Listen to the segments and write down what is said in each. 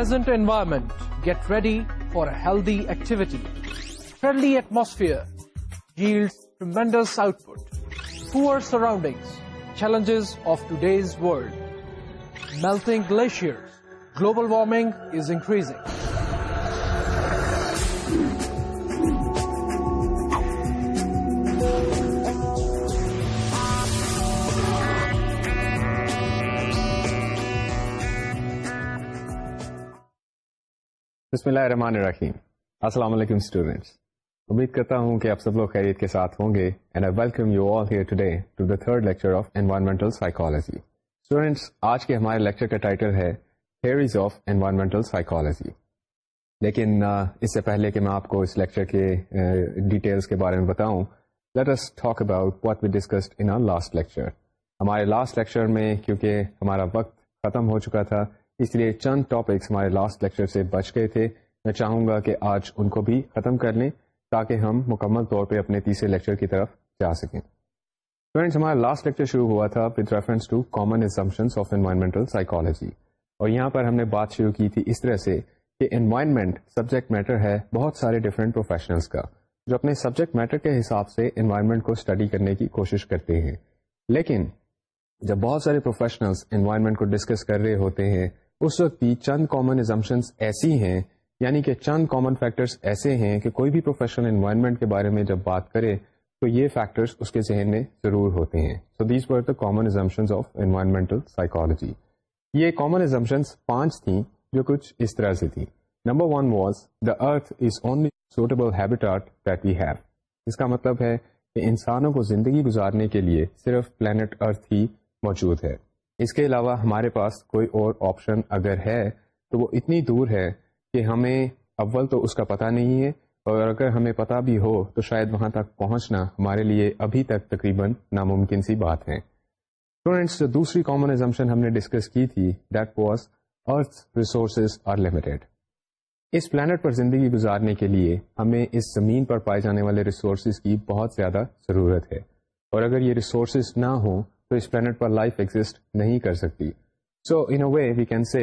Pleasant environment. Get ready for a healthy activity. Friendly atmosphere yields tremendous output. Poor surroundings. Challenges of today's world. Melting glaciers. Global warming is increasing. بسم اللہ الرحمن الرحیم السلام علیکم students امید کرتا ہوں کہ آپ سب لوگ خیریت کے ساتھ ہوں گے and I welcome you all here to the third lecture of environmental psychology students آج کے ہمارے لیکچر کا ٹائٹل ہے تھیئرز آف انوائرمنٹل سائیکالوجی لیکن اس سے پہلے کہ میں آپ کو اس لیکچر کے ڈیٹیلس کے بارے میں بتاؤں let's talk about what we discussed in last lecture ہمارے لاسٹ لیکچر میں کیونکہ ہمارا وقت ختم ہو چکا تھا اس لیے چند ٹاپکس ہمارے لاسٹ لیکچر سے بچ گئے تھے میں چاہوں گا کہ آج ان کو بھی ختم کر لیں تاکہ ہم مکمل طور پہ اپنے تیسرے لیکچر کی طرف جا سکیں فرینڈس ہمارا لاسٹ لیکچر شروع ہوا تھا with reference to common coming of environmental psychology اور یہاں پر ہم نے بات شروع کی تھی اس طرح سے کہ انوائرمنٹ سبجیکٹ میٹر ہے بہت سارے ڈفرینٹ پروفیشنلس کا جو اپنے سبجیکٹ میٹر کے حساب سے انوائرمنٹ کو اسٹڈی کرنے کی کوشش کرتے ہیں لیکن جب بہت سارے پروفیشنلس انوائرمنٹ کو ڈسکس کر رہے ہوتے ہیں اس وقت بھی چند کامن ایزمپشنس ایسی ہیں یعنی کہ چند کامن فیکٹرس ایسے ہیں کہ کوئی بھی پروفیشنل انوائرمنٹ کے بارے میں جب بات کرے تو یہ فیکٹرس اس کے ذہن میں ضرور ہوتے ہیں سو دیز پر the common assumptions of environmental psychology یہ کامن ایزمپشنس پانچ تھیں جو کچھ اس طرح سے تھیں number one was the earth is only suitable habitat اس کا مطلب ہے کہ انسانوں کو زندگی گزارنے کے لیے صرف پلانٹ ارتھ ہی موجود ہے اس کے علاوہ ہمارے پاس کوئی اور آپشن اگر ہے تو وہ اتنی دور ہے کہ ہمیں اول تو اس کا پتہ نہیں ہے اور اگر ہمیں پتہ بھی ہو تو شاید وہاں تک پہنچنا ہمارے لیے ابھی تک تقریباً ناممکن سی بات ہے اسٹوڈینٹس جو دوسری کامن ایزمپشن ہم نے ڈسکس کی تھی that was earth resources are limited اس پلانٹ پر زندگی گزارنے کے لیے ہمیں اس زمین پر پائے جانے والے ریسورسز کی بہت زیادہ ضرورت ہے اور اگر یہ ریسورسز نہ ہوں تو اس پلانٹ پر لائف ایگزٹ نہیں کر سکتی so in a way we can say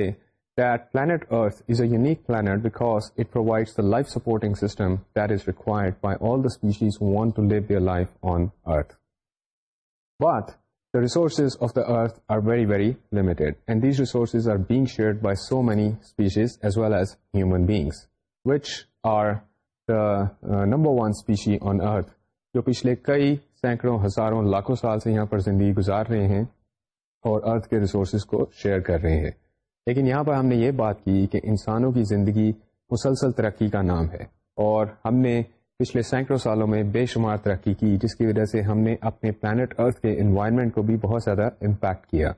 that planet earth is a unique planet because it provides the life supporting system that is required by all the species want to live their life on earth but the resources of the earth are very very limited and these resources are being shared by so many species as well as human beings which are the number one species on earth جو پچھلے کئی سینکڑوں ہزاروں لاکھوں سال سے یہاں پر زندگی گزار رہے ہیں اور ارتھ کے ریسورسز کو شیئر کر رہے ہیں لیکن یہاں پر ہم نے یہ بات کی کہ انسانوں کی زندگی مسلسل ترقی کا نام ہے اور ہم نے پچھلے سینکڑوں سالوں میں بے شمار ترقی کی جس کی وجہ سے ہم نے اپنے پلانٹ ارتھ کے انوائرمنٹ کو بھی بہت زیادہ امپیکٹ کیا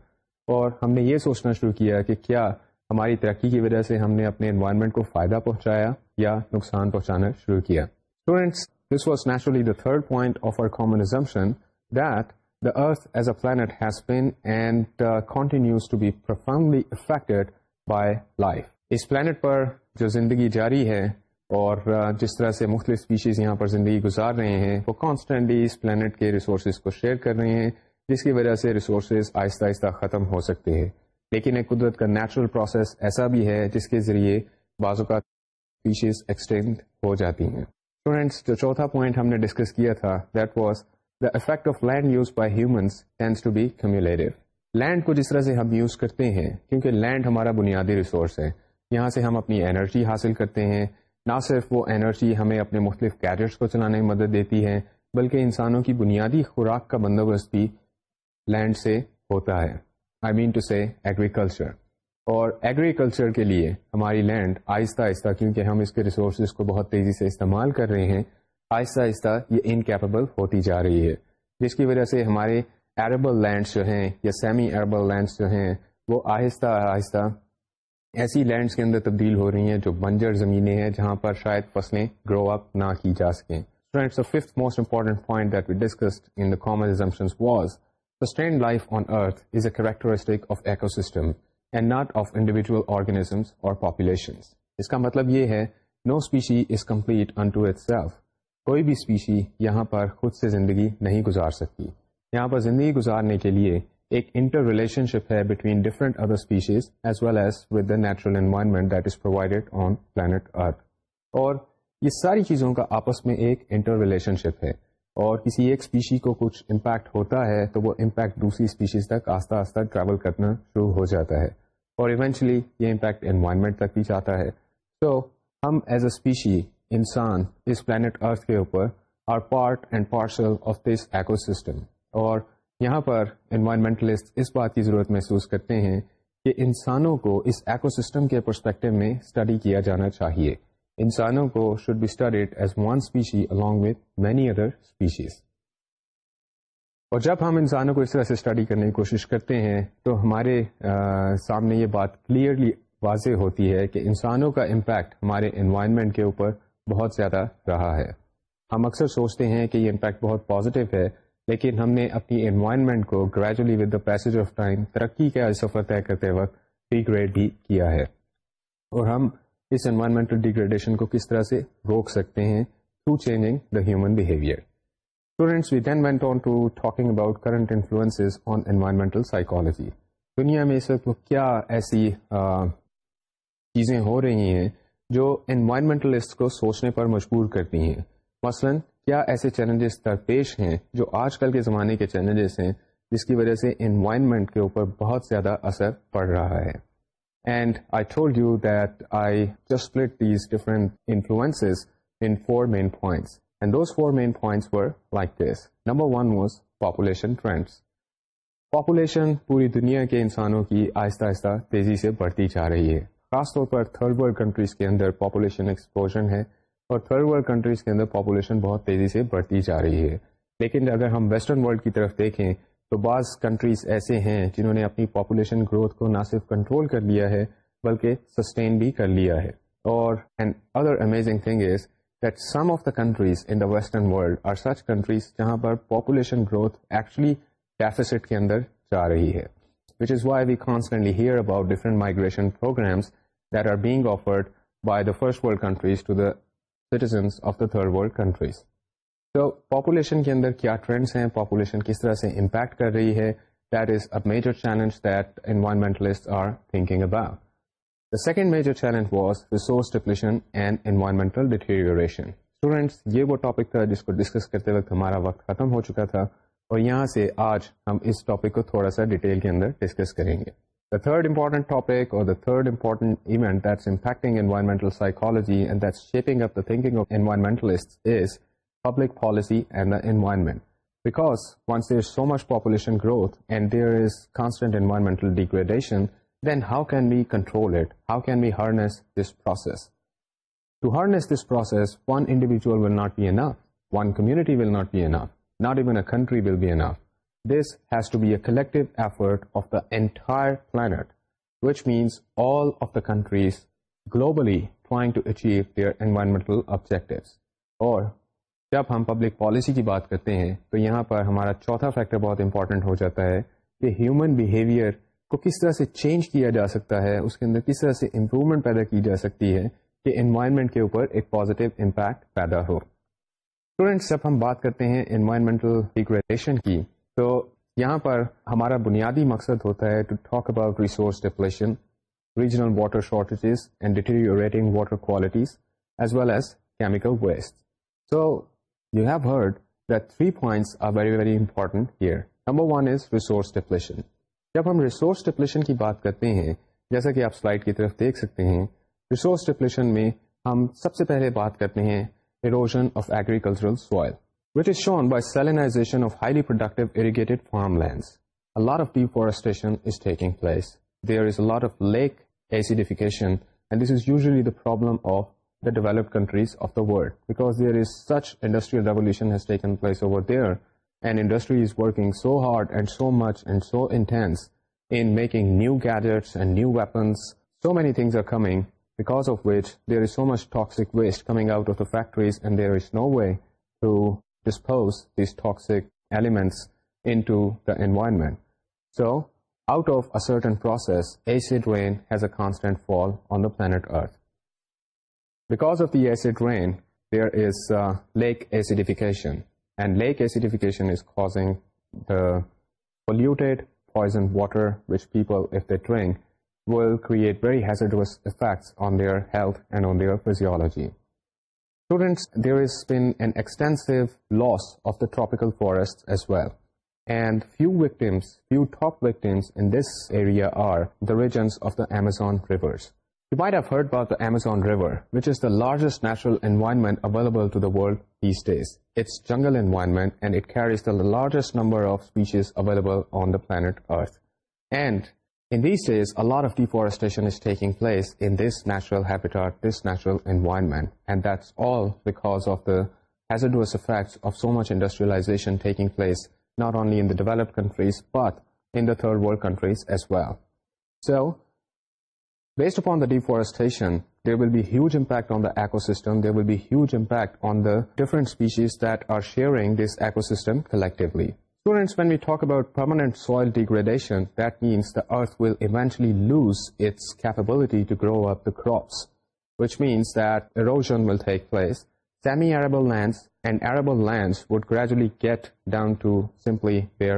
اور ہم نے یہ سوچنا شروع کیا کہ کیا ہماری ترقی کی وجہ سے ہم نے اپنے انوائرمنٹ کو فائدہ پہنچایا یا نقصان پہنچانا شروع کیا students this was naturally the third point of the earth as a planet has been and continues to be powerfully affected by life اس پلانٹ پر جو زندگی جاری ہے اور uh, جس طرح سے مختلف اسپیشیز یہاں پر زندگی گزار رہے ہیں وہ کانسٹنٹلی اس پلانٹ کے ریسورسز کو شیئر کر رہے ہیں جس کی وجہ سے ریسورسز آہستہ آہستہ ختم ہو سکتے ہیں لیکن ایک قدرت کا نیچرل پروسیس ایسا بھی ہے جس کے ذریعے بعض اوقات اسپیشیز ایکسٹینڈ ہو جاتی ہیں اسٹوڈینٹس جو چوتھا پوائنٹ ہم نے ڈسکس کیا تھا that was the effect of land use by humans tends to be cumulative land کو جس طرح سے ہم یوز کرتے ہیں کیونکہ لینڈ ہمارا بنیادی ریسورس ہے یہاں سے ہم اپنی انرجی حاصل کرتے ہیں نہ صرف وہ انرجی ہمیں اپنے مختلف کیریئرس کو چلانے میں مدد دیتی ہے بلکہ انسانوں کی بنیادی خوراک کا بندوبست بھی لینڈ سے ہوتا ہے I mean to say agriculture اور ایگریکلچر کے لیے ہماری لینڈ آہستہ آہستہ کیونکہ ہم اس کے ریسورسز کو بہت تیزی سے استعمال کر رہے ہیں آہستہ آہستہ یہ انکیپیبل ہوتی جا رہی ہے جس کی وجہ سے ہمارے ایربل لینڈس جو ہیں یا سیمی ایربل لینڈس جو ہیں وہ آہستہ آہستہ ایسی لینڈس کے اندر تبدیل ہو رہی ہیں جو بنجر زمینیں ہیں جہاں پر شاید فصلیں گرو اپ نہ کی جا سکیں fifth most important point was characteristic of ecosystem and not of individual organisms اور اس کا مطلب یہ ہے no species is complete in itself کوئی بھی اسپیشی یہاں پر خود سے زندگی نہیں گزار سکتی یہاں پر زندگی گزارنے کے لیے ایک انٹر ریلیشن شپ ہے between different other species as well as with the natural environment that is provided on planet earth اور یہ ساری چیزوں کا آپس میں ایک انٹر ریلیشن شپ ہے اور کسی ایک اسپیشی کو کچھ امپیکٹ ہوتا ہے تو وہ امپیکٹ دوسری اسپیشیز تک آہستہ آہستہ ٹریول کرنا شروع ہو جاتا ہے اور ایونچلی یہ امپیکٹ انوائرمنٹ تک بھی جاتا ہے تو ہم ایز اے اسپیشی انسان اس پلانٹ ارتھ کے اوپر are part and parcel of this ecosystem اور یہاں پر انوائرمنٹلسٹ اس بات کی ضرورت محسوس کرتے ہیں کہ انسانوں کو اس ایکو سسٹم کے پرسپیکٹو میں اسٹڈی کیا جانا چاہیے انسانوں کو should be studied as one species along with many other species اور جب ہم انسانوں کو اس طرح سے اسٹڈی کرنے کی کوشش کرتے ہیں تو ہمارے سامنے یہ بات کلیئرلی واضح ہوتی ہے کہ انسانوں کا امپیکٹ ہمارے انوائرمنٹ کے اوپر بہت زیادہ رہا ہے ہم اکثر سوچتے ہیں کہ یہ امپیکٹ بہت پازیٹیو ہے لیکن ہم نے اپنی انوائرمنٹ کو gradually with the pace of time ترقی کا سفر طے کرتے وقت ڈیگریڈ گریڈ بھی کیا ہے اور ہم اس انوائرمنٹل ڈیگریڈیشن کو کس طرح سے روک سکتے ہیں to changing the human behaviour students we then went on to talking about current influence on environmental psychology دنیا میں اس وقت کیا ایسی چیزیں ہو رہی ہیں جو انوائرمنٹلسٹ کو سوچنے پر مجبور کرتی ہیں مثلا کیا ایسے چیلنجز درپیش ہیں جو آج کل کے زمانے کے چیلنجز ہیں جس کی وجہ سے انوائرمنٹ کے اوپر بہت زیادہ اثر پڑ رہا ہے and I And I just main different were in four Number four like population trends population پوری دنیا کے انسانوں کی آہستہ آہستہ تیزی سے بڑھتی جا رہی ہے خاص طور پر تھرڈ ورلڈ کنٹریز کے اندر پاپولیشن ایکسپلوژن ہے اور تھرڈ ورلڈ کنٹریز کے اندر پاپولیشن بہت تیزی سے بڑھتی جا رہی ہے لیکن اگر ہم ویسٹرن ورلڈ کی طرف دیکھیں تو بعض کنٹریز ایسے ہیں جنہوں نے اپنی پاپولیشن گروتھ کو نہ صرف کنٹرول کر لیا ہے بلکہ سسٹین بھی کر لیا ہے اور and other amazing thing is that some of the the countries in western world اور سچ کنٹریز جہاں پر پاپولیشن گروتھ ایکچولی ڈیفیسٹ کے اندر جا رہی ہے which is why we constantly hear about different migration programmes that are being offered by the first world countries to the citizens of the third world countries تو population کے اندر کیا trends ہیں پاپولیشن کس طرح سے امپیکٹ کر رہی ہے that that is major challenge environmentalist are thinking about the second major challenge was resource depletion and environmental students یہ وہ ٹاپک تھا جس کو ڈسکس کرتے وقت ہمارا وقت ختم ہو چکا تھا اور یہاں سے آج ہم اس ٹاپک کو تھوڑا سا ڈیٹیل کے اندر ڈسکس کریں گے دا تھرڈ امپورٹنٹ ٹاپک اور the third important event that's impacting environmental psychology and that's shaping up the thinking of environmentalist is so much population growth and their degradation how can be control globally trying to achieve their environmental جب ہم public policy کی بات کرتے ہیں تو یہاں پر ہمارا چوتھا فیکٹر بہت امپورٹنٹ ہو جاتا ہے کہ ہیومن بیہیویئر کو کس طرح سے چینج کیا جا سکتا ہے اس کے اندر کس طرح سے امپروومنٹ پیدا کی جا سکتی ہے کہ انوائرمنٹ کے اوپر ایک پازیٹیو امپیکٹ پیدا ہو اسٹوڈینٹس جب ہم بات کرتے ہیں انوائرمنٹل ڈیگریڈیشن کی تو یہاں پر ہمارا بنیادی مقصد ہوتا ہے to talk about resource depletion regional water shortages and deteriorating water qualities as well as chemical waste so جب ہم کی بات کرتے ہیں جیسا کہ آپ کی طرف دیکھ سکتے ہیں میں ہم سب سے پہلے بات کرتے ہیں ڈیویلپ کنٹریز آف داڈز so hard and so much sustenance making new gadgets so many thing of which there is so much toxic waste coming out of the factories and there is no way to dispose these toxic elements environment so out of certain process acid rain has a constant fall on the planet earth Because of the acid rain, there is uh, lake acidification, and lake acidification is causing the polluted, poisoned water, which people, if they drink, will create very hazardous effects on their health and on their physiology. Students, there has been an extensive loss of the tropical forests as well. And few top victims in this area are the regions of the Amazon rivers. Amazon river which is the largest natural environment available jungle environment is the largest number of available on the planet earth and of deforestation developed countries but in third countries as well so based upon destination lands and arable land would gradually get down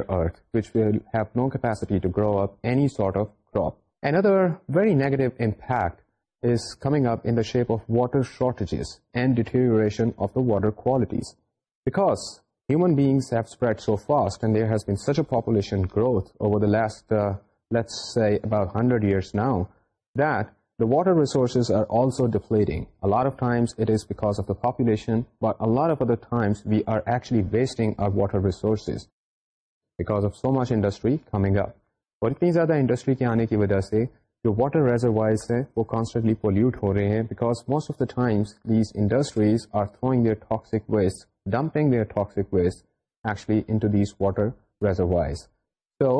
earth ویلپسٹیو اپنی sort of crop and a very negative impact is coming up in the shape of water shortages and dating qualities because human being have spread so fast بیسولیشنس now that water resources a lot of other times we are actually wasting of water resources because of so much industry coming up اور اتنی زیادہ industry کے آنے کی وجہ سے جو واٹر ریزروائز ہیں وہ کانسٹنٹلی پولیوٹ ہو رہے ہیں because most of the times these industries are throwing their toxic waste dumping their toxic waste actually into these water reservoirs تو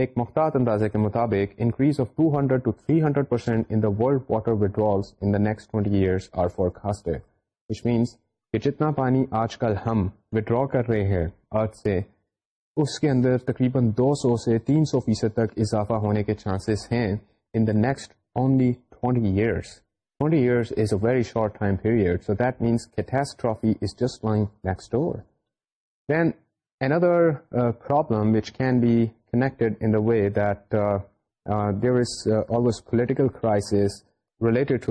ایک مختار اندازے کے مطابق increase of 200 to 300% hundred in the world water withdrawals in the next twenty years are forecast which means کہ جتنا پانی آج کل ہم وڈرا کر رہے ہیں ارتھ سے اس کے اندر تقریباً دو سو سے تین سو فیصد تک اضافہ ہونے کے چانسز ہیں in the next only years then another problem way political crisis related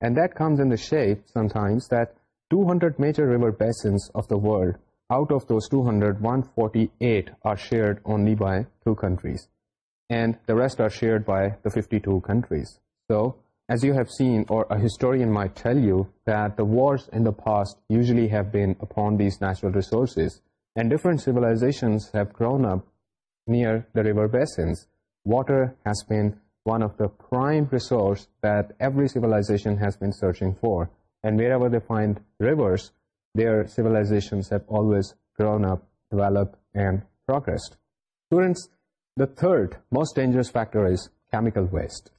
and that comes in that two hundred major persons Out of those 200, 148 are shared only by 2 countries, and the rest are shared by the 52 countries. So, as you have seen, or a historian might tell you, that the wars in the past usually have been upon these natural resources, and different civilizations have grown up near the river basins. Water has been one of the prime resource that every civilization has been searching for, and wherever they find rivers, their civilizations have always grown up, developed, and progressed. Students, the third most dangerous factor is chemical waste.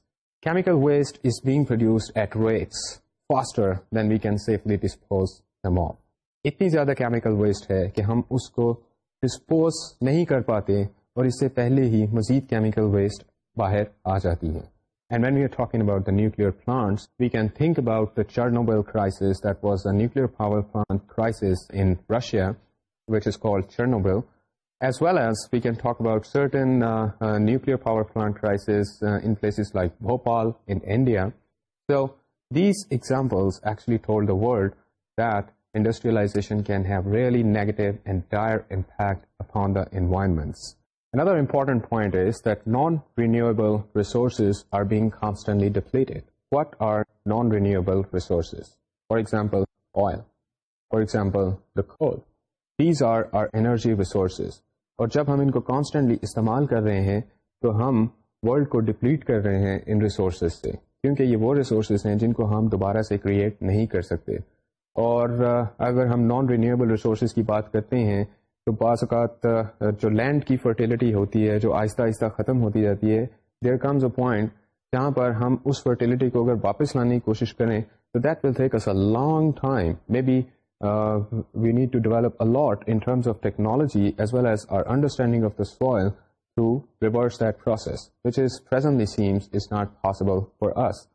Chemical waste is being produced at rates faster than we can safely dispose them all. اتنی زیادہ chemical waste ہے کہ ہم اس کو dispose نہیں کر پاتے اور اس سے پہلے ہی مزید کیمیکل ویسٹ باہر آ جاتی ہیں And when we are talking about the nuclear plants, we can think about the Chernobyl crisis. That was a nuclear power plant crisis in Russia, which is called Chernobyl. As well as we can talk about certain uh, uh, nuclear power plant crises uh, in places like Bhopal in India. So these examples actually told the world that industrialization can have really negative and dire impact upon the environments. Another important point is that non-renewable non-renewable resources resources? are are being constantly depleted. What For example, oil. For example, the coal. These are our energy resources. اور جب ہم ان کو constantly استعمال کر رہے ہیں تو ہم ورلڈ کو ڈپلیٹ کر رہے ہیں ان ریسورسز سے کیونکہ یہ وہ ریسورسز ہیں جن کو ہم دوبارہ سے کریٹ نہیں کر سکتے اور اگر ہم نان رینیوبل ریسورسز کی بات کرتے ہیں تو بعض اوقات جو لینڈ کی فرٹیلٹی ہوتی ہے جو آہستہ آہستہ ختم ہوتی جاتی ہے دیر کمز اے پوائنٹ جہاں پر ہم اس فرٹیلٹی کو اگر واپس لانے کی کوشش کریں تو that will take us a long time may be we need to develop a lot in terms of technology as well as our understanding of the soil to reverse that process which is presently seems is not possible for us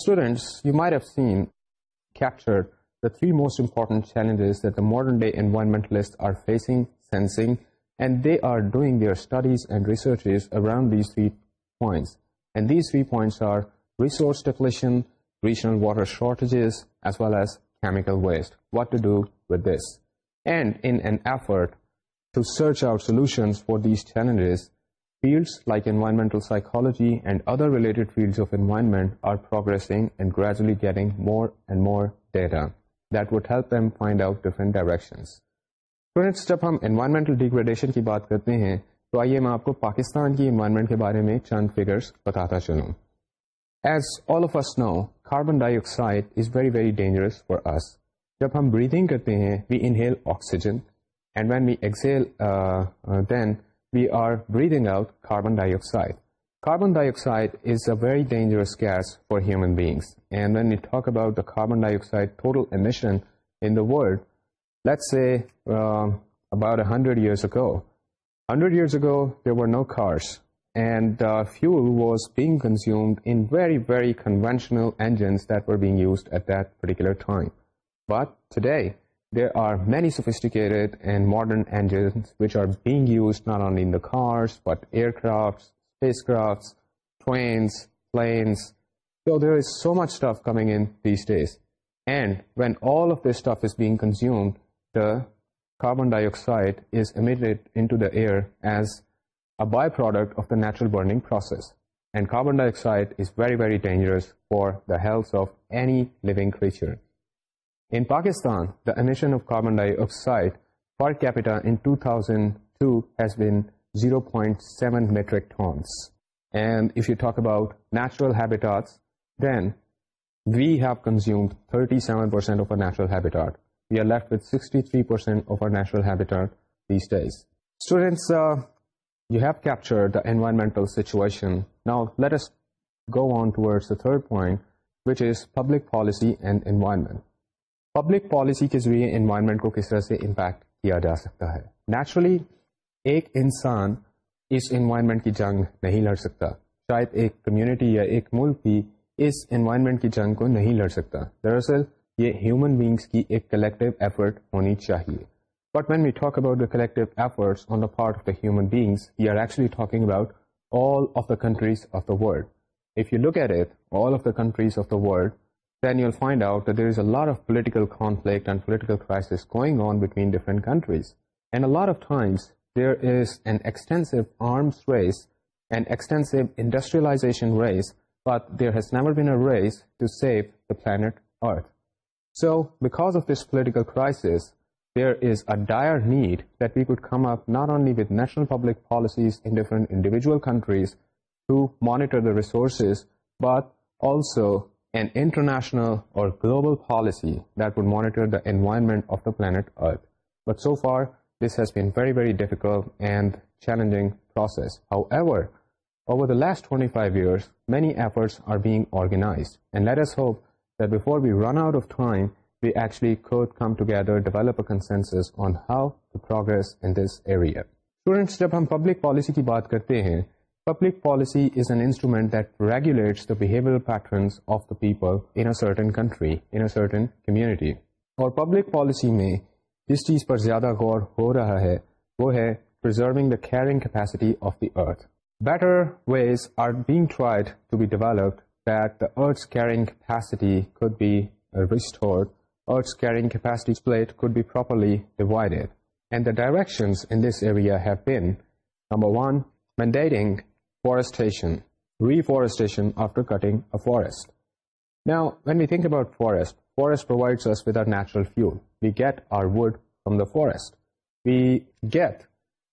students you may have seen captured The three most important challenges that the modern day environmentalists are facing, sensing, and they are doing their studies and researches around these 3 points. And these 3 points are resource depletion, regional water shortages, as well as chemical waste. What to do with this? And in an effort to search out solutions for these challenges, fields like environmental psychology and other related fields of environment are progressing and gradually getting more and more data. That would help them find out different directions جب ہم environmental degradation کی بات کرتے ہیں تو آئیے میں آپ کو پاکستان کی انوائرمنٹ کے بارے میں چاند فگرس بتاتا چلوں as all of us now carbon dioxide is very very dangerous for us جب ہم بریدنگ کرتے ہیں we inhale oxygen and when we exhale then we are breathing out carbon dioxide Carbon dioxide is a very dangerous gas for human beings. And when we talk about the carbon dioxide total emission in the world, let's say um, about 100 years ago. 100 years ago, there were no cars, and uh, fuel was being consumed in very, very conventional engines that were being used at that particular time. But today, there are many sophisticated and modern engines which are being used not only in the cars, but aircrafts, um carbon dioxide is emit in air as a by product of the natural burning process and carbon dioxide is very very dangerous for the health of any لوگ کیچر in Pakistan the emission of carbon dioxide per capita zero point seven metric tons and about natural policy and public policy کے ذریعے environment کو کس طرح سے impact کیا جا سکتا ہے نیچرلی ایک انسان اس انوائرمنٹ کی جنگ نہیں لڑ سکتا شاید ایک کمیونٹی یا ایک ملک بھی اس انوائرمنٹ کی جنگ کو نہیں لڑ سکتا دراصل یہ ہیومن بینگس کی ایک کلیکٹیو ایفرٹ ہونی چاہیے but when we talk about the collective efforts on the part of the human beings we are actually talking about all of the countries of the world if you look at at all of the countries of the world then you find out there is a lot of political conflict and political crisis going on between different countries and a lot of times there is an extensive arms race and extensive industrialization race, but there has never been a race to save the planet Earth. So because of this political crisis, there is a dire need that we could come up not only with national public policies in different individual countries to monitor the resources, but also an international or global policy that would monitor the environment of the planet Earth. But so far, جب ہم public policy کی بات کرتے ہیں public policy is an instrument that regulates اور public policy میں جس چیز پر زیادہ غور ہو رہا ہے وہ ہے preserving the carrying capacity of the earth better ways are the tried carrying capacity earth carrying capacity in this area reforestation after cutting a when we think about forest forest provides natural fuel We get our wood from the forest. We get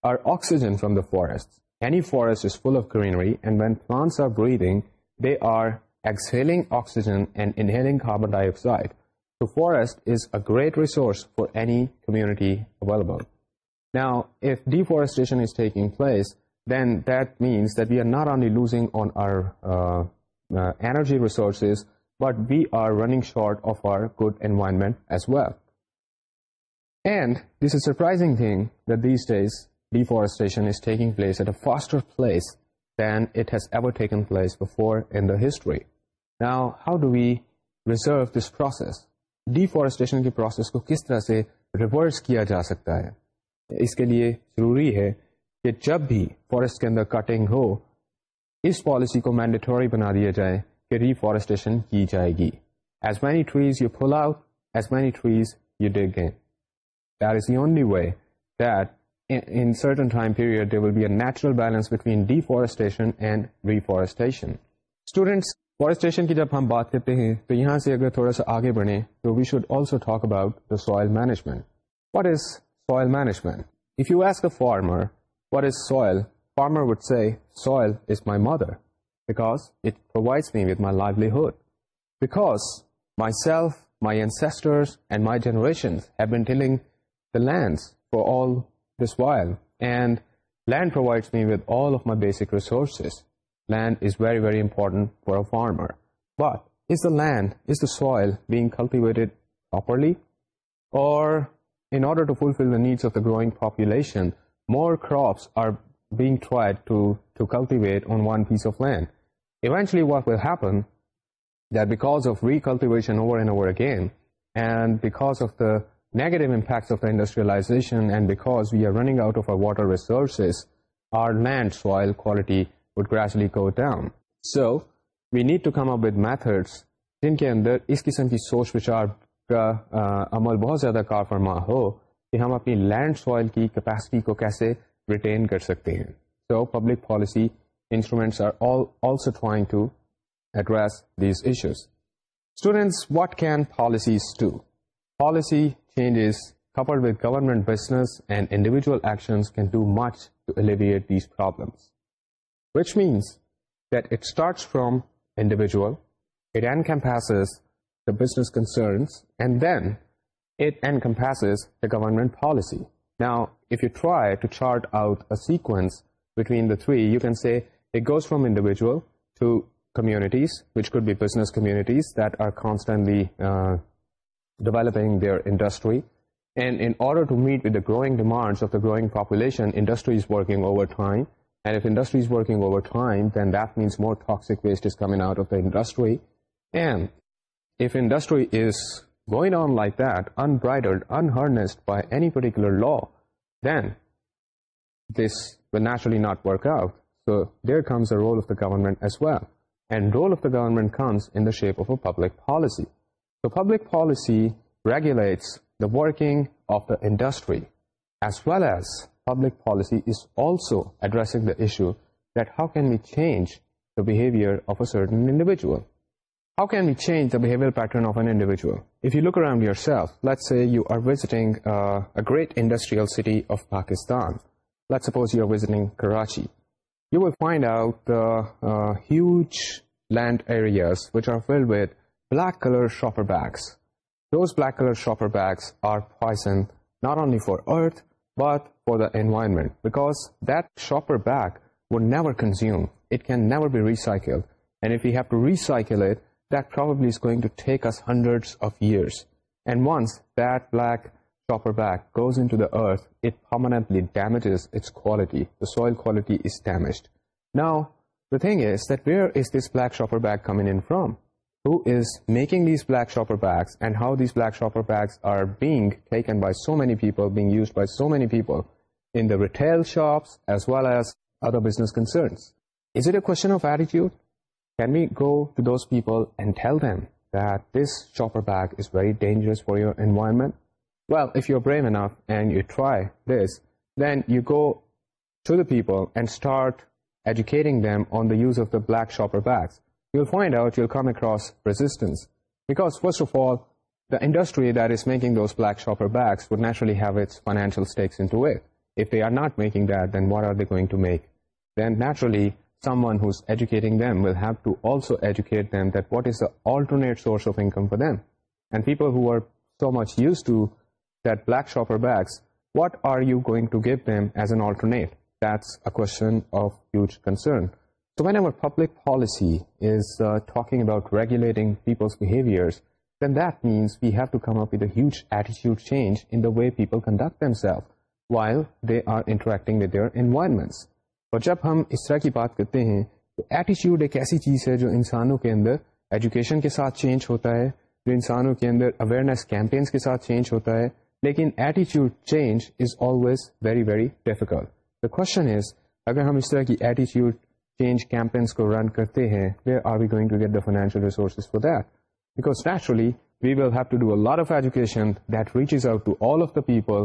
our oxygen from the forests. Any forest is full of greenery, and when plants are breathing, they are exhaling oxygen and inhaling carbon dioxide. So forest is a great resource for any community available. Now, if deforestation is taking place, then that means that we are not only losing on our uh, uh, energy resources, but we are running short of our good environment as well. And this is surprising thing deforestation place then it has ever taken place history نا how do we reserve this process deforestation کی process کو کس طرح سے reverse کیا جا سکتا ہے اس کے لیے ضروری ہے کہ جب بھی فارسٹ کے اندر کٹنگ ہو اس پالیسی کو مینڈیٹوری بنا دیا جائے کہ ڈیفورسٹیشن کی جائے گی as many trees you full out as many trees you dig ہیں natural balance between deforestation forestation کی جب ہم بات کرتے ہیں تو یہاں سے آگے بڑھیں تو we should also talk about management what is soil management what is soil farmer would say soil is my mother backs me with my livelihood because myself my ancestors and my generation the lands for all this while, and land provides me with all of my basic resources. Land is very, very important for a farmer. But is the land, is the soil being cultivated properly? Or in order to fulfill the needs of the growing population, more crops are being tried to cultivate on one piece of land. Eventually what will happen, that because of recultivation over and over again, and because of the negative impacts جن کے اندر اس قسم کی سوچ وچار کا عمل بہت زیادہ کار فرما ہو کہ ہم اپنی لینڈ سوائل کی کیپیسٹی کو کیسے ریٹین کر سکتے ہیں so public policy trying to address these issues students what can policies to policy changes coupled with government business and individual actions can do much to alleviate these problems. Which means that it starts from individual, it encompasses the business concerns, and then it encompasses the government policy. Now, if you try to chart out a sequence between the three, you can say it goes from individual to communities, which could be business communities that are constantly uh, developing their industry. And in order to meet with the growing demands of the growing population, industry is working overtime. And if industry is working overtime, then that means more toxic waste is coming out of the industry. And if industry is going on like that, unbridled, unharnessed by any particular law, then this will naturally not work out. So there comes the role of the government as well. And role of the government comes in the shape of a public policy. So public policy regulates the working of the industry, as well as public policy is also addressing the issue that how can we change the behavior of a certain individual? How can we change the behavioral pattern of an individual? If you look around yourself, let's say you are visiting uh, a great industrial city of Pakistan. Let's suppose you are visiting Karachi. You will find out the uh, huge land areas which are filled with black color shopper bags. Those black color shopper bags are poison not only for Earth but for the environment, because that shopper bag would never consume. It can never be recycled, and if we have to recycle it, that probably is going to take us hundreds of years. And once that black shopper bag goes into the earth, it permanently damages its quality. The soil quality is damaged. Now, the thing is that where is this black shopper bag coming in from? who is making these black shopper bags and how these black shopper bags are being taken by so many people, being used by so many people in the retail shops as well as other business concerns. Is it a question of attitude? Can we go to those people and tell them that this shopper bag is very dangerous for your environment? Well, if you're brave enough and you try this, then you go to the people and start educating them on the use of the black shopper bags. Let's what arising naturally some ones educating them we'll have to also educate them that what is alternate source of income for them and people shopper bags what are you going to give them as an alternative So whenever public policy is uh, talking about regulating people's behaviors, then that means we have to come up with with a huge attitude change in the way people conduct themselves while they are interacting their environments. جب ہم اس طرح کی بات کرتے ہیں تو ایٹیچیوڈ ایک ایسی چیز ہے جو انسانوں کے اندر ایجوکیشن کے ساتھ چینج ہوتا ہے جو انسانوں کے اندر اویئرنیس کیمپینس کے ساتھ چینج ہوتا ہے لیکن ایٹیچیوڈ چینج ویری ویری ڈیفیکلٹ اگر ہم اس طرح کی ایٹیچیوڈ چینج کیمپینس کو رن کرتے ہیں where are we going to get the financial resources for that because naturally we will have to do a lot of education that reaches out to all of the people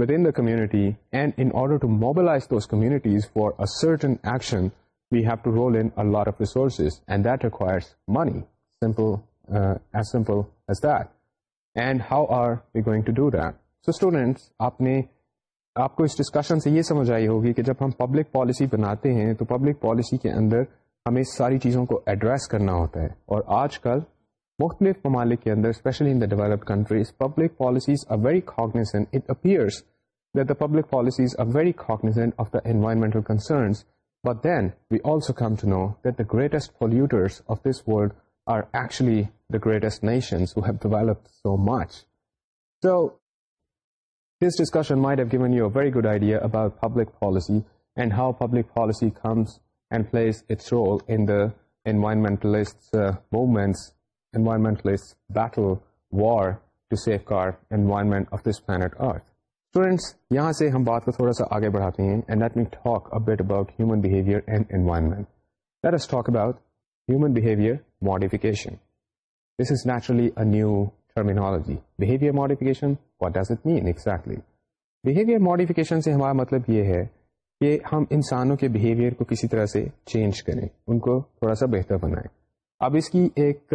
within the community and in order to mobilize those communities for a certain action we have to roll in lot of resources and that requires money simple as simple as that and how are we going to do that so students آپ نے آپ کو اس discussion سے یہ سمجھ آئی ہوگی کہ جب ہم پبلک پالیسی بناتے ہیں تو پبلک پالیسی کے اندر ہمیں ساری چیزوں کو ایڈریس کرنا ہوتا ہے اور آج کل مختلف ممالک کے اندر especially in the developed countries public policies are very cognizant it appears that the public policies are very cognizant of the environmental concerns but then we also come to know that the greatest polluters of this world are actually the greatest nations who have developed so much so this discussion you are very good idea about public policy and how public policy comes and please role environmentalist movements یہاں سے ہم بات کو تھوڑا سا آگے بڑھاتے ہیں new terminology behaviour modification what does it mean modification سے ہمارا مطلب یہ ہے کہ ہم انسانوں کے کو کسی طرح سے چینج کریں ان کو تھوڑا سا بہتر بنائیں اب اس کی ایک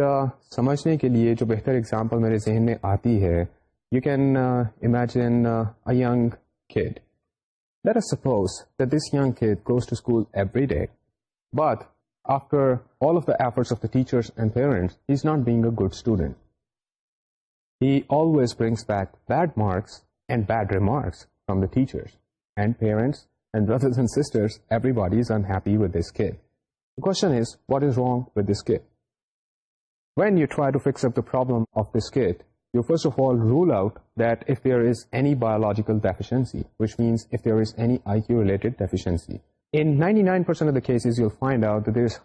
سمجھنے کے لیے جو بہتر اگزامپل میرے ذہن میں آتی ہے you can imagine a a young young let suppose that this goes to school every day but after all of of the the efforts teachers and parents is not being good student ی biological deficiency which مینسرو related it is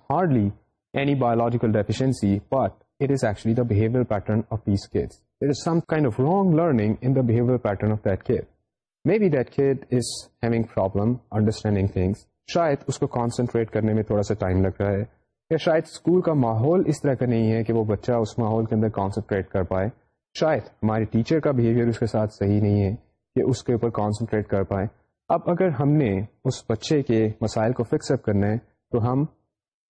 ہارڈلیئنسی but is usually the behaviour there is is some kind of of wrong learning in the behavioral pattern that that kid. kid Maybe having problem understanding things. شاید اس کو concentrate کرنے میں تھوڑا سا time لگ رہا ہے یا شاید اسکول کا ماحول اس طرح کا نہیں ہے کہ وہ بچہ اس ماحول کے اندر کانسنٹریٹ کر پائے شاید ہمارے ٹیچر کا بہیویئر اس کے ساتھ صحیح نہیں ہے کہ اس کے اوپر کانسنٹریٹ کر پائے اب اگر ہم نے اس بچے کے مسائل کو فکس اپ کرنا ہے تو ہم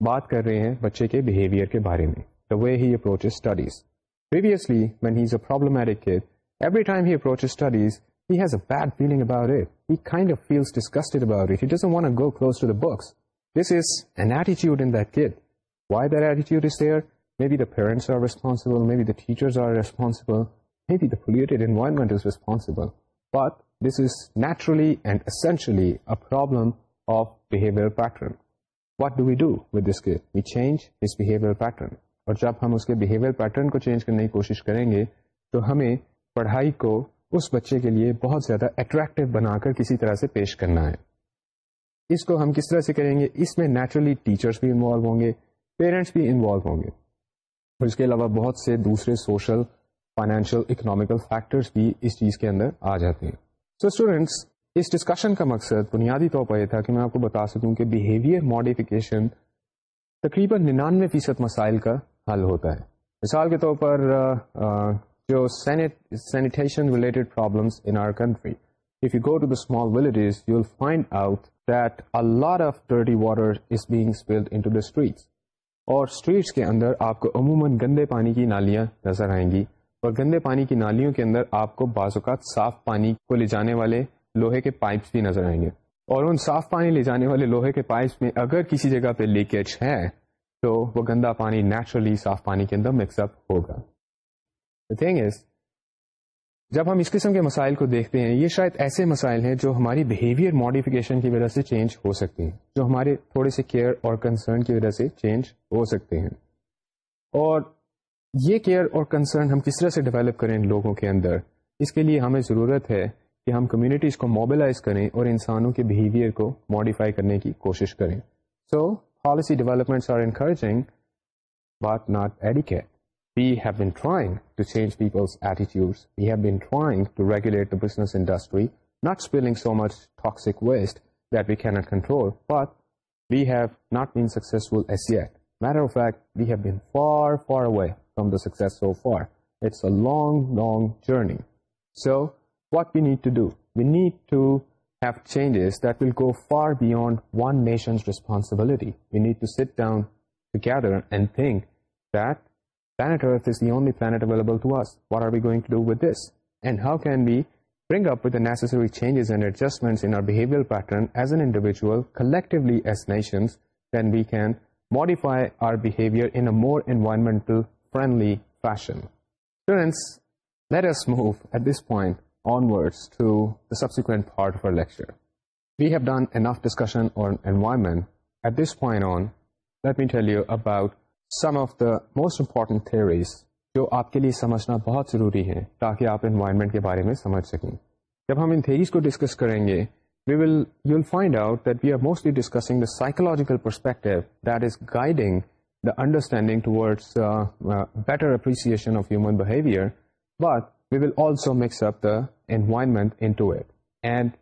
بات کر رہے ہیں بچے کے بہیویئر کے بارے میں بیڈ فیلینگ اباٹ فیلس ٹوکسوڈ and why attitude is parents but this is naturally and essentially a pattern what do do وس کٹ وی چینجر پیٹرن اور جب ہم اس کے بیہیویئر پیٹرن کو چینج کرنے کی کوشش کریں گے تو ہمیں پڑھائی کو اس بچے کے لیے بہت زیادہ اٹریکٹیو بنا کر کسی طرح سے پیش کرنا ہے اس کو ہم کس طرح سے کریں گے اس میں نیچرلی ٹیچرس بھی انوالو ہوں گے پیرنٹس بھی انوالو ہوں گے اور اس کے علاوہ بہت سے دوسرے سوشل فائنینشیل اکنامیکل فیکٹرس بھی اس چیز کے اندر آ جاتے ہیں سو so اسٹوڈینٹس اس ڈسکشن کا مقصد بنیادی طور پر یہ تھا کہ میں آپ کو بتا سکوں کہ بیہیویئر ماڈیفکیشن تقریباً ننانوے فیصد مسائل کا حل ہوتا ہے مثال کے طور پر جو sanitation related problems in our country streets اور اسٹریٹس کے اندر آپ کو عموماً گندے پانی کی نالیاں نظر آئیں گی اور گندے پانی کی نالیوں کے اندر آپ کو بعض اوقات صاف پانی کو لے جانے والے لوہے کے پائپس بھی نظر آئیں گے اور ان صاف پانی لے جانے والے لوہے کے پائپس میں اگر کسی جگہ پہ لیکیج ہے تو وہ گندا پانی نیچرلی صاف پانی کے اندر مکس اپ ہوگا تھنگ از جب ہم اس قسم کے مسائل کو دیکھتے ہیں یہ شاید ایسے مسائل ہیں جو ہماری بہیویئر ماڈیفکیشن کی وجہ سے چینج ہو سکتے ہیں جو ہمارے تھوڑے سے کیئر اور کنسرن کی وجہ سے چینج ہو سکتے ہیں اور یہ کیئر اور کنسرن ہم کس طرح سے ڈیولپ کریں لوگوں کے اندر اس کے لیے ہمیں ضرورت ہے کہ ہم کمیونٹیز کو موبلائز کریں اور انسانوں کے بہیویئر کو ماڈیفائی کرنے کی کوشش کریں so Policy developments are encouraging, but not adequate. We have been trying to change people's attitudes. We have been trying to regulate the business industry, not spilling so much toxic waste that we cannot control, but we have not been successful as yet. Matter of fact, we have been far, far away from the success so far. It's a long, long journey. So what we need to do? We need to جیز that well go far beyond one nations responsibility we need to set down that پلانٹلیٹ available changes and adjustment pattern as an individual collectively nations when we can modify our behaviour in our environmental friendly fashion let us move at this point onwards to the subsequent part of our lecture. We have done enough discussion on environment. At this point on, let me tell you about some of the most important theories جو آپ کے لیے سمجھنا بہت ضروری ہے تاکہ آپ انوائرمنٹ کے بارے میں سمجھ سکیں جب ہم ان تھیریز کو ڈسکس کریں گے we will you will find out that we are mostly discussing the psychological perspective that is guiding the understanding towards better appreciation of human behaviour but will also mix up environment and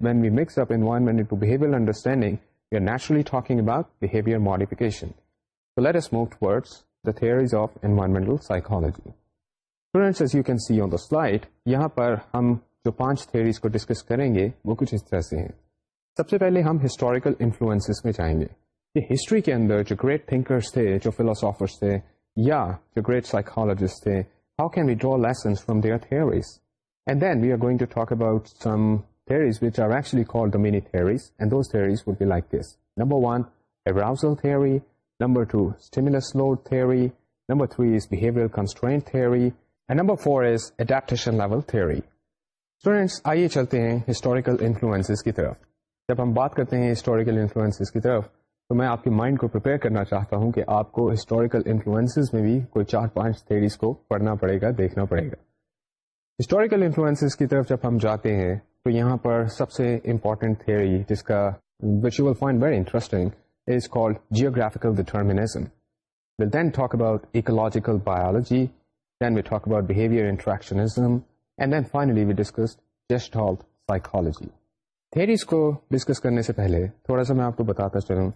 when we mix up environment understanding of environmentalists یہاں پر ہم جو پانچ theories کو discuss کریں گے وہ کچھ اس طرح سے ہیں سب سے پہلے ہم ہسٹوریکل انفلوئنس میں چاہیں گے ہسٹری کے اندر جو گریٹ تھنکرس تھے جو فلوسافرس تھے یا جو گریٹ سائیکالوجسٹ تھے کینسن from there we are about we like one arousal theory number two stimulus theory number three is behaviour constraint four is adaptation level theory students آئیے چلتے ہیں ہسٹوریکل انفلوئنس کی طرف جب ہم بات کرتے ہیں ہسٹوریکل انفلوئنس کی طرف تو میں آپ کے مائنڈ کو پرپیئر کرنا چاہتا ہوں کہ آپ کو ہسٹوریکل انفلوئنس میں بھی کوئی چار پانچ تھیریز کو پڑھنا پڑے گا دیکھنا پڑے گا ہسٹوریکل انفلوئنس کی طرف جب ہم جاتے ہیں تو یہاں پر سب سے امپورٹنٹ تھیوری جس کا which you will very interesting is geographical ecological biology then we talk about behaviour interactionism and then finally we discuss just whole psychology theories کو ڈسکس کرنے سے پہلے تھوڑا سا میں آپ کو بتاتا چلوں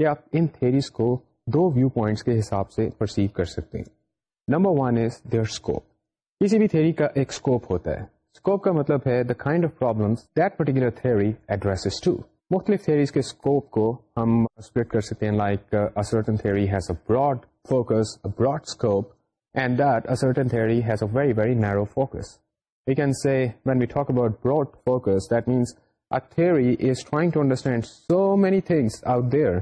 کہ آپ ان تھیریز کو دو ویو پوائنٹس کے حساب سے پرسیو کر سکتے ہیں number one is there scope کسی بھی تھیری کا ایک اسکوپ ہوتا ہے اسکوپ کا مطلب ہے the kind of problem that particular theory address to مختلف تھیریز کے اسکوپ کو ہم اسپلٹ کر سکتے ہیں like one theory has a broad focus broad scope and that a certain theory has a very very narrow focus we can say when we talk about broad focus that means a theory is trying to understand so many things out there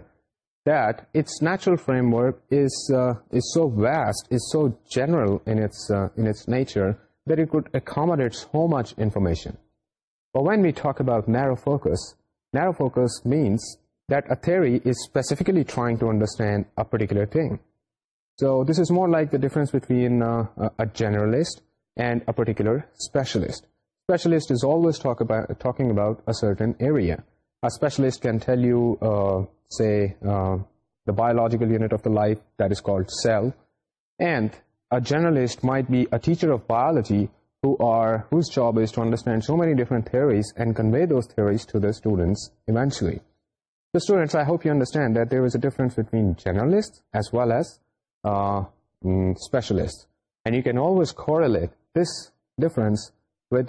that its natural framework uh, is so vast, is so general in its uh, nature that it could accommodate so much information. But when we talk about narrow focus means that a theory is specifically trying to understand a particular thing. So this is more like the difference between uh, a generalist and a particular specialist. Specialist is always talking about a certain area, specialist can ٹھیک you see the biological generalist might be a teacher of biologies understand so many different theories and convey theories I hope understand that there is a generalist as well as specialist you کینس کارڈ with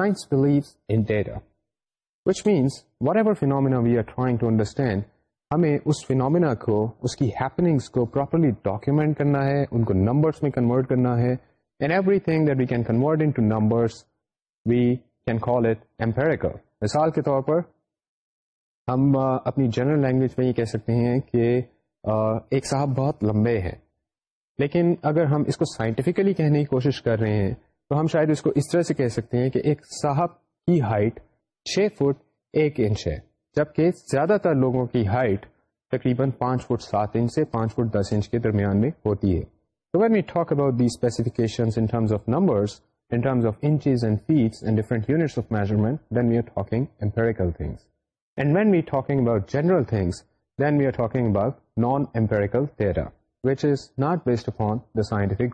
science believes in data which means وا we are understand ہمیں اس کی کوپنگس کو properly document کرنا ہے ان کو numbers میں کنورٹ کرنا ہے مثال کے طور پر ہم اپنی جنرل لینگویج میں یہ کہہ سکتے ہیں کہ ایک صاحب بہت لمبے ہیں لیکن اگر ہم اس کو سائنٹیفکلی کہنے کی کوشش کر رہے ہیں تو ہم شاید اس کو اس طرح سے کہہ سکتے ہیں کہ ایک صاحب کی ہائٹ چھ فٹ ایک جبکہ زیادہ تر لوگوں کی ہائٹ تقریباً پانچ فٹ سات سے پانچ فٹ انچ کے درمیان میں ہوتی ہے تو when we talk about the specification in terms of numbers scientific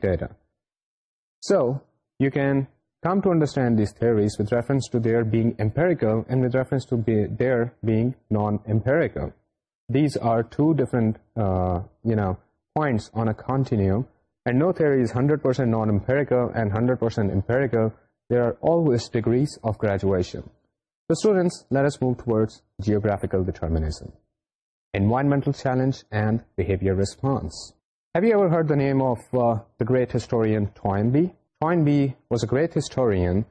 data So, you can come to understand these theories with reference to their being empirical and with reference to their being non-empirical. These are two different, uh, points on a continuum, and no theory is 100% non-empirical and 100% empirical. There are always degrees of graduation. So students, let us move towards geographical determinism, environmental challenge and behavior response. Have you ever heard the name of uh, the great historian Toynbee? Great historian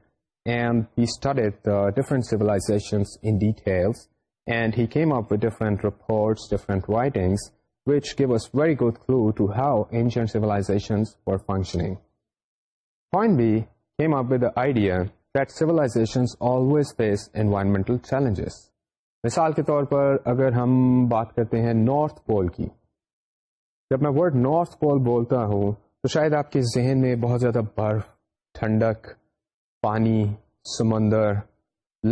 بیٹرنٹ civilizations very good clue to how ancient civilization for functioning Toynbee came up idea that سیوزیشنٹل challenges مثال کے طور پر اگر ہم بات کرتے ہیں نارتھ پول کی جب میں ورڈ نارتھ پول بولتا ہوں تو شاید آپ کے ذہن میں بہت زیادہ برف ٹھنڈک پانی سمندر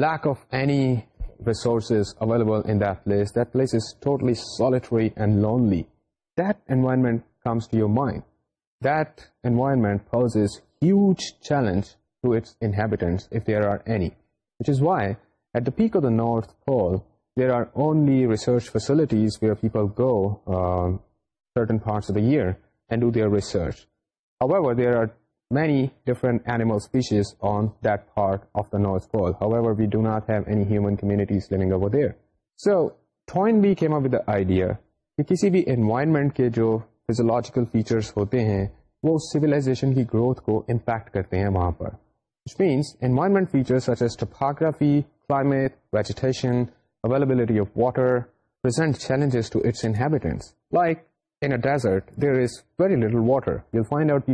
lack of any resources available and lonely the environment comes to your mind that environment is huge challenge to its inhabitants there are any what is why at the peak of the north pole there are only research facilities parts of the year کسی بھی environment کے جو physiological features ہوتے ہیں وہ سیولیشن کی growth کو impact کرتے ہیں وہاں پرافی climate vegetation available grow this find out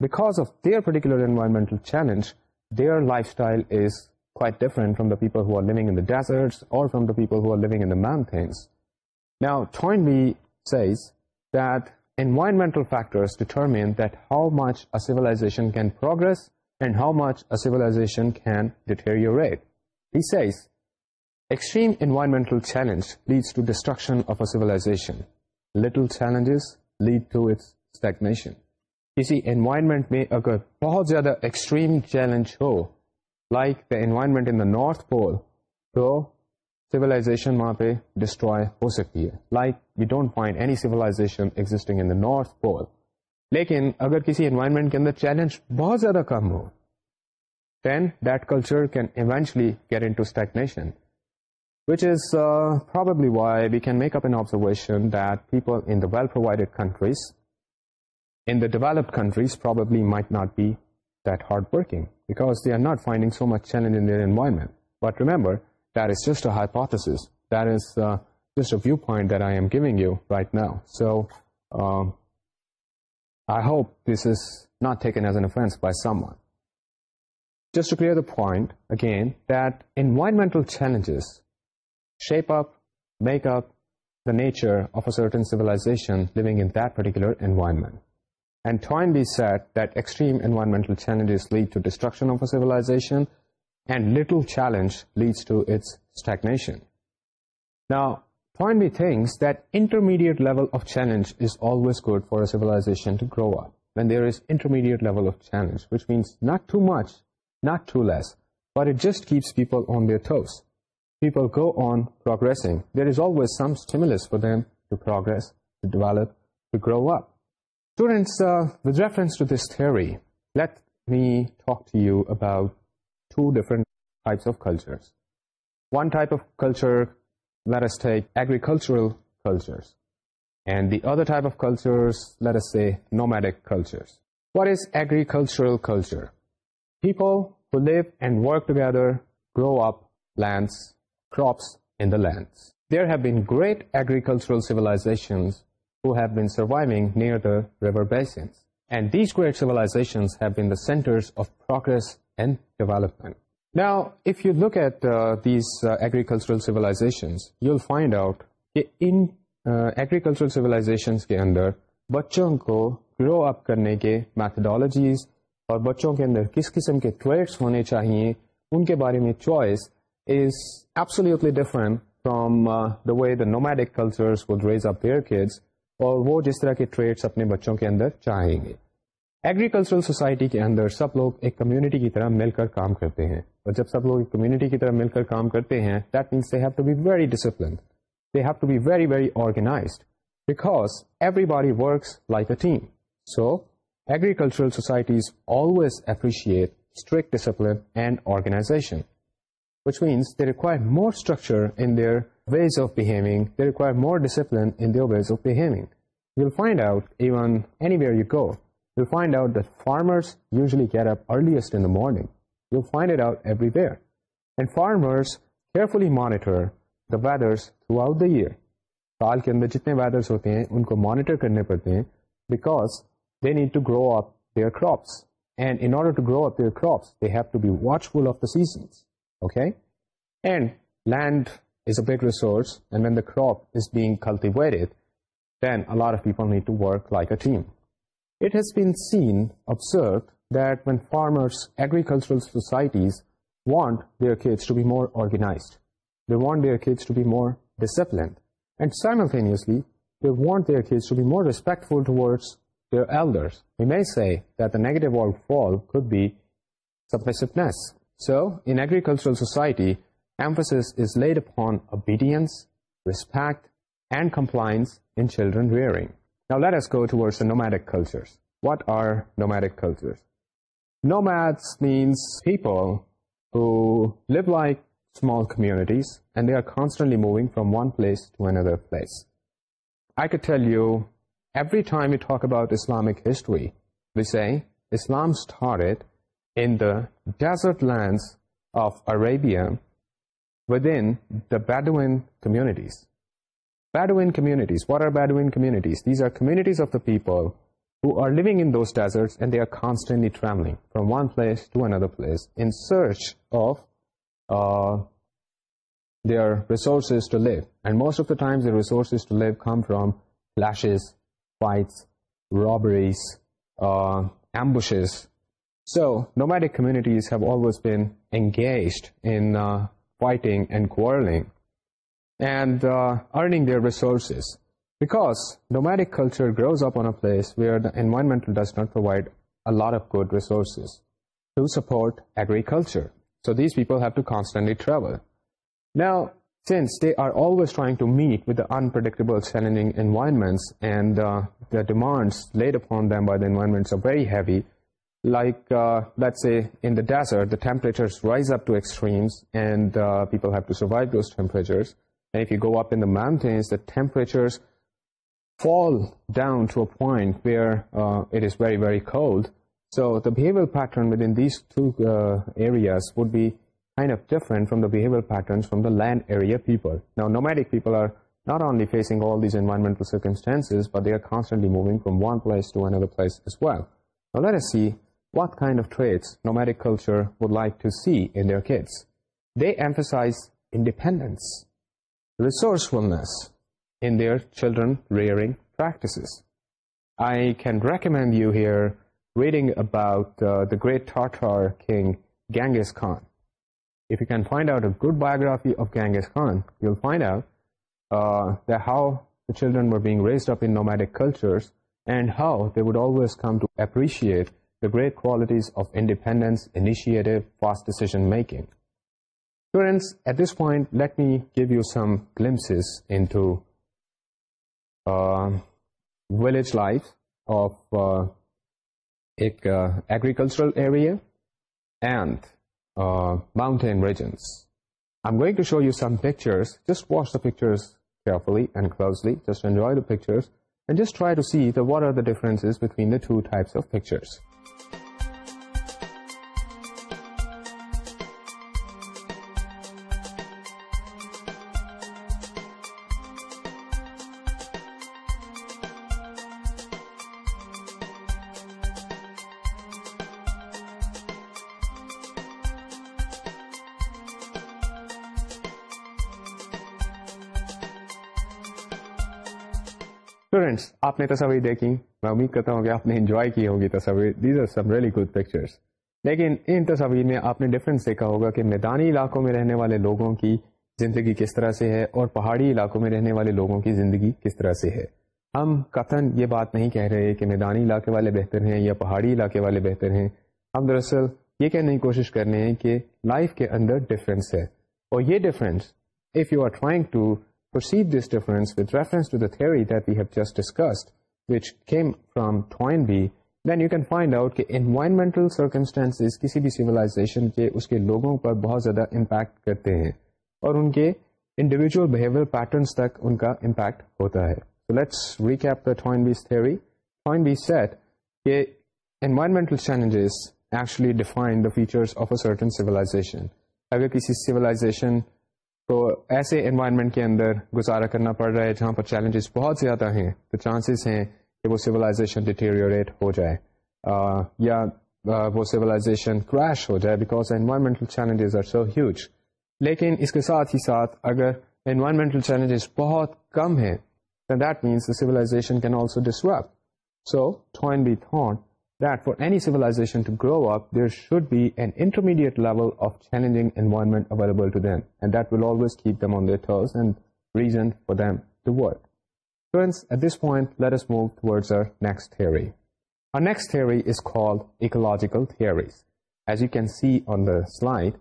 because environmental سیوائشنٹ ایکسٹریم انوائرمنٹلائزیشن لٹل چیلنجز لیڈ ٹو اٹسنیشن کسی انوائرمنٹ میں اگر بہت زیادہ ایکسٹریم چیلنج ہو like the environment in the north pole تو سولاشن وہاں پہ ڈسٹروائے ہو سکتی ہے like we don't find any civilization existing in the north pole لیکن اگر کسی انوائرمنٹ کے اندر چیلنج بہت زیادہ کم ہو دین دیٹ کلچر کین ایونچلیشن which is probably why we can make up an observation that people in the well provided countries in the developed countries probably might not be جرائرمنٹ but remember there is اوپاپس is not taken as an offence by someone just to cut point again that environmental challenges shape up nature of a certain civilization لوگ particular environment And Toynbee said that extreme environmental challenges lead to destruction of a civilization, and little challenge leads to its stagnation. Now, Toynbee thinks that intermediate level of challenge is always good for a civilization to grow up, when there is intermediate level of challenge, which means not too much, not too less, but it just keeps people on their toes. People go on progressing. There is always some stimulus for them to progress, to develop, to grow up. Students, uh, with reference to this theory, let me talk to you about two different types of cultures. One type of culture, let us take agricultural cultures, and the other type of cultures, let us say nomadic cultures. What is agricultural culture? People who live and work together, grow up plants, crops in the lands. There have been great agricultural civilizations rivers and سیولا centres and development you look at agricultural سیولاؤٹ کہ ان agricultural civilizations کے اندر بچوں کو گرو اپ کرنے کے methodologies اور بچوں کے اندر کس قسم کے کس ہونے چاہیے ان کے بارے میں چوائس از ایبس ڈیفرنٹ فرومڈکل اور وہ جس طرح کے ٹریڈس اپنے بچوں کے اندر چاہیں گے ایگریکلچرل سوسائٹی کے اندر سب لوگ ایک کمیونٹی کی طرح مل کر کام کرتے ہیں اور جب سب لوگ ایک کمیونٹی کی طرح مل کر کام کرتے ہیں that means they they have have to to be be very very very discipline organized because everybody works like a team so agricultural societies always appreciate strict discipline and organization آرگناس they require more structure in their ways of behaving, they require more discipline in their ways of behaving. You'll find out, even anywhere you go, you'll find out that farmers usually get up earliest in the morning. You'll find it out everywhere. And farmers carefully monitor the weathers throughout the year. سال کے اندر جتنے weathers ہوتے ہیں ان کو monitor کرنے پڑتے ہیں because they need to grow up their crops and in order to grow up their crops they have to be watchful of the seasons okay and land ائڈ مور ڈپنڈ سائ Emphasis is laid upon obedience, respect, and compliance in children rearing. Now let us go towards the nomadic cultures. What are nomadic cultures? Nomads means people who live like small communities, and they are constantly moving from one place to another place. I could tell you, every time we talk about Islamic history, we say Islam started in the desert lands of Arabia Bedouin communities Bedouin کمزر Bedouin communities of the people who are لوگ they are constantly travelling to another place of their resources to live and most of the times robberies ambushes so ڈومیٹک کمٹیزنگ fighting and quarreling, and uh, earning their resources. Because nomadic culture grows up on a place where the environment does not provide a lot of good resources to support agriculture. So these people have to constantly travel. Now, since they are always trying to meet with the unpredictable, challenging environments, and uh, the demands laid upon them by the environments are very heavy, like uh, let's say in the desert, the temperatures rise up to extremes and uh, people have to survive those temperatures. And if you go up in the mountains, the temperatures fall down to a point where uh, it is very, very cold. So the behavioral pattern within these two areas would be kind of different from the behavioral patterns from the land area people. Now, nomadic people are not only facing all these environmental circumstances, but they are constantly moving from one place to another place as well. Now, let us see what kind of traits nomadic culture would like to see in their kids. They emphasize independence, resourcefulness in their children rearing practices. I can recommend you here reading about uh, the great Tatar king Genghis Khan. If you can find out a good biography of Genghis Khan, you'll find out uh, that how the children were being raised up in nomadic cultures and how they would always come to appreciate the great qualities of independence, initiative, fast decision-making. Students, at this point, let me give you some glimpses into uh, village life of uh, uh, agricultural area and mountain regions. I'm going to show you some pictures. Just watch the pictures carefully and closely. Just enjoy the pictures and just try to see what are the differences between the two types of pictures. آپ نے تصاویر دیکھی میں امید کرتا ہوں کہ آپ نے انجوائے کی ہوگی تصاویر these are some really good pictures لیکن ان تصاویر میں آپ نے ڈفرینس دیکھا ہوگا کہ میدانی علاقوں میں رہنے والے لوگوں کی زندگی کس طرح سے ہے اور پہاڑی علاقوں میں رہنے والے لوگوں کی زندگی کس طرح سے ہے ہم کتن یہ بات نہیں کہہ رہے کہ میدانی علاقے والے بہتر ہیں یا پہاڑی علاقے والے بہتر ہیں ہم دراصل یہ کہنے کی کوشش کر رہے ہیں کہ لائف کے اندر ڈفرینس ہے اور یہ difference if you are trying to perceive this difference with reference to the theory that we have just discussed, which came from Toynbee, then you can find out کہ environmental circumstances کسی بھی civilization کے اس کے لوگوں پر بہت زیادہ impact کرتے ہیں اور ان کے individual behavioral patterns تک ان کا impact ہوتا ہے. So let's recap the Toynbee's theory. Toynbee said کہ environmental challenges actually define the features of a certain civilization. اگر کسی civilization تو ایسے انوائرمنٹ کے اندر گزارا کرنا پڑ رہا ہے جہاں پر چیلنجز بہت زیادہ ہیں تو چانسز ہیں کہ وہ سولاشن ڈیٹیریوریٹ ہو جائے uh, یا uh, وہ سولاشن کریش ہو جائے because environmental challenges are so huge لیکن اس کے ساتھ ہی ساتھ اگر انوائرمنٹل چیلنجز بہت کم ہیں that means civilization can also disrupt so Toynbee thought that for any civilization to grow up, there should be an intermediate level of challenging environment available to them, and that will always keep them on their toes and reason for them to work. Friends, at this point, let us move towards our next theory. Our next theory is called ecological theories. As you can see on the slide,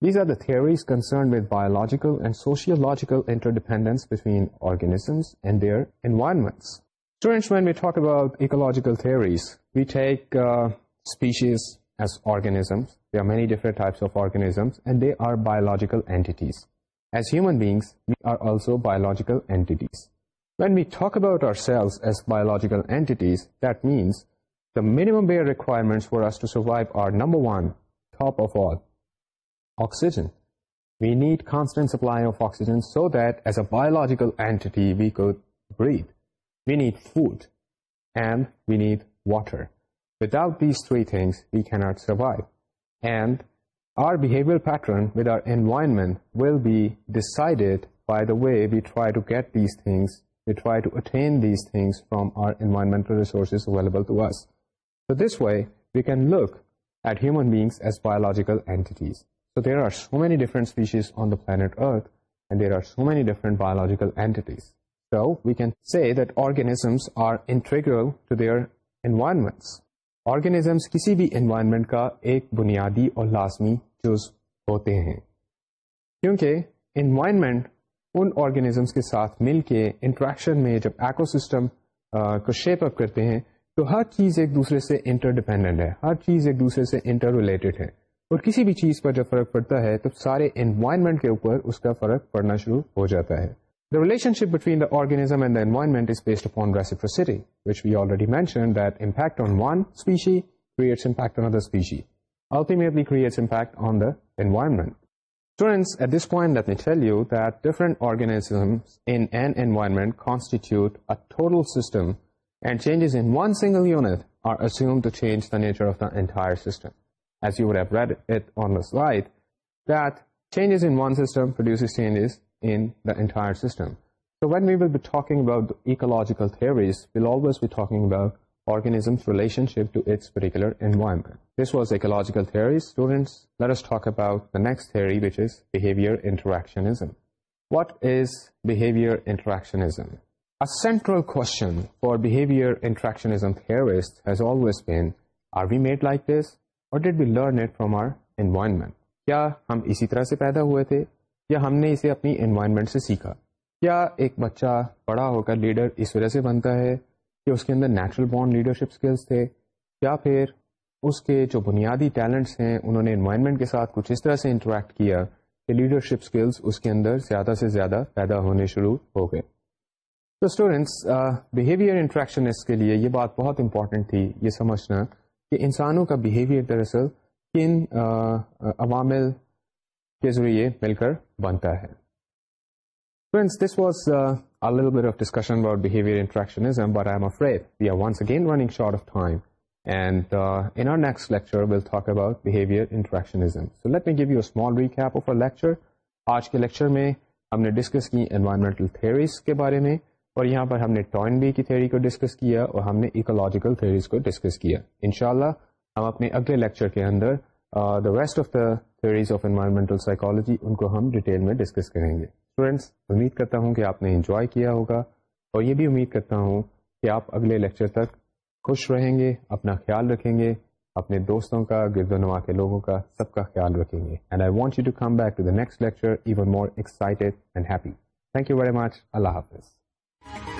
these are the theories concerned with biological and sociological interdependence between organisms and their environments. Students, when we talk about ecological theories, we take uh, species as organisms. There are many different types of organisms, and they are biological entities. As human beings, we are also biological entities. When we talk about ourselves as biological entities, that means the minimum bare requirements for us to survive are, number one, top of all, oxygen. We need constant supply of oxygen so that as a biological entity we could breathe. We need food and we need water. Without these three things, we cannot survive. And our behavioral pattern with our environment will be decided by the way we try to get these things, we try to attain these things from our environmental resources available to us. So this way, we can look at human beings as biological entities. So there are so many different species on the planet Earth, and there are so many different biological entities. So we can say that organisms are integral to their environments organisms کسی بھی environment کا ایک بنیادی اور لازمی جز ہوتے ہیں کیونکہ انوائرمنٹ ان آرگینزمس کے ساتھ مل کے انٹریکشن میں جب ایکو سسٹم کو شیپ اپ کرتے ہیں تو ہر چیز ایک دوسرے سے انٹر ڈیپینڈنٹ ہے ہر چیز ایک دوسرے سے انٹر ریلیٹڈ ہے اور کسی بھی چیز پر جب فرق پڑتا ہے تو سارے انوائرمنٹ کے اوپر اس کا فرق پڑنا شروع ہو جاتا ہے the relationship between the organism and the environment is based upon reciprocity مینشنکٹ on one species in the entire system. So when we will be talking about the ecological theories, we'll always be talking about organism's relationship to its particular environment. This was ecological theory. Students, let us talk about the next theory, which is behavior interactionism. What is behavior interactionism? A central question for behavior interactionism theorists has always been, are we made like this, or did we learn it from our environment? کیا ہم اسی طرح سے پیدا ہوئے تھے یا ہم نے اسے اپنی انوائرمنٹ سے سیکھا کیا ایک بچہ بڑا ہو کر لیڈر اس وجہ سے بنتا ہے کہ اس کے اندر نیچرل بانڈ لیڈرشپ اسکلس تھے یا پھر اس کے جو بنیادی ٹیلنٹس ہیں انہوں نے انوائرمنٹ کے ساتھ کچھ اس طرح سے انٹریکٹ کیا کہ لیڈرشپ اسکلس اس کے اندر زیادہ سے زیادہ پیدا ہونے شروع ہو گئے تو اسٹوڈینٹس بیہیویئر انٹریکشنس کے لیے یہ بات بہت امپورٹنٹ تھی یہ سمجھنا کہ انسانوں کا بیہیویئر دراصل کن عوامل کے ذریعے مل کر بنتا ہے Friends, this was uh, uh, a a little bit of of of discussion about about behavior behavior interactionism, interactionism. but afraid we are once again running short time. And in our our next lecture, lecture. we'll talk So let me give you small recap آج کے lecture میں ہم نے discuss کی environmental کے بارے میں اور یہاں پر ہم نے ٹوائن بی کی تھیوری کو ڈسکس کیا اور ہم نے اکولوجیکل ڈسکس کیا انشاءاللہ ہم اپنے اگلے لیکچر کے اندر the rest of the theories of environmental psychology ان کو ہم ڈیٹیل میں ڈسکس کریں گے اسٹوڈینٹس امید کرتا ہوں کہ آپ نے انجوائے کیا ہوگا اور یہ بھی امید کرتا ہوں کہ آپ اگلے لیکچر تک خوش رہیں گے اپنا خیال رکھیں گے اپنے دوستوں کا گرد و نما کے لوگوں کا سب کا خیال رکھیں گے and I want you to come back to the next lecture even more excited and happy thank you very much اللہ حافظ